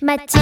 街